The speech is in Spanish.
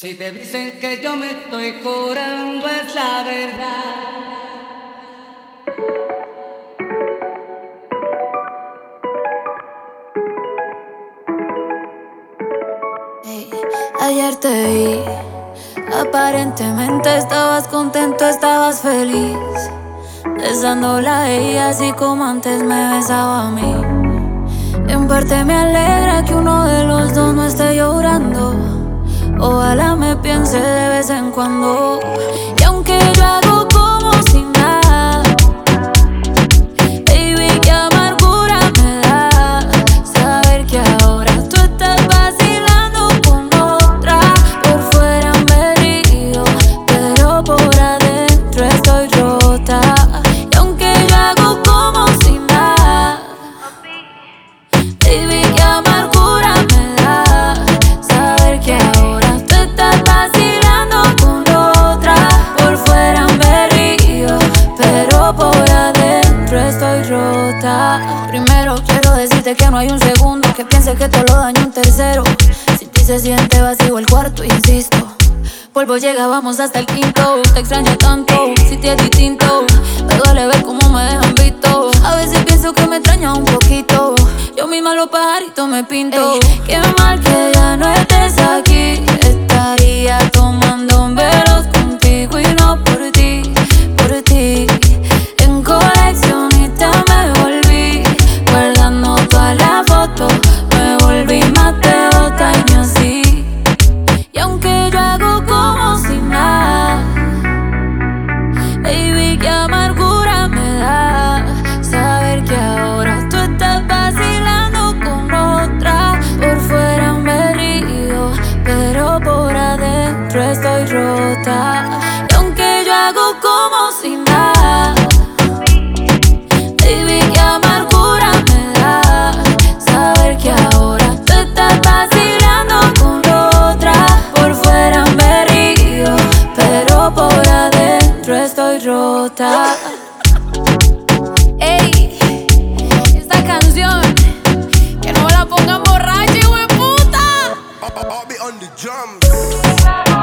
Si te dicen que yo me estoy curando es la verdad. ayer te vi, aparentemente estabas contento, estabas feliz, besándola a ella así como antes me besaba a mí. En parte me alegra que uno de cuando. Y aunque yo hago decirte que no hay un segundo que piense que te lo daño un tercero. Si ti se siente vacío el cuarto, insisto. Polvo llega, vamos hasta el quinto. Te extraño tanto, si te es distinto. Me duele ver cómo me dejan visto. A veces pienso que me extraña un poquito. Yo misma los pajaritos me pinto. Ey, qué mal que ya no estés aquí. Estaría tomando Ey, esta canción, que no la pongan borracha, hijo de puta. I'll be on the jump.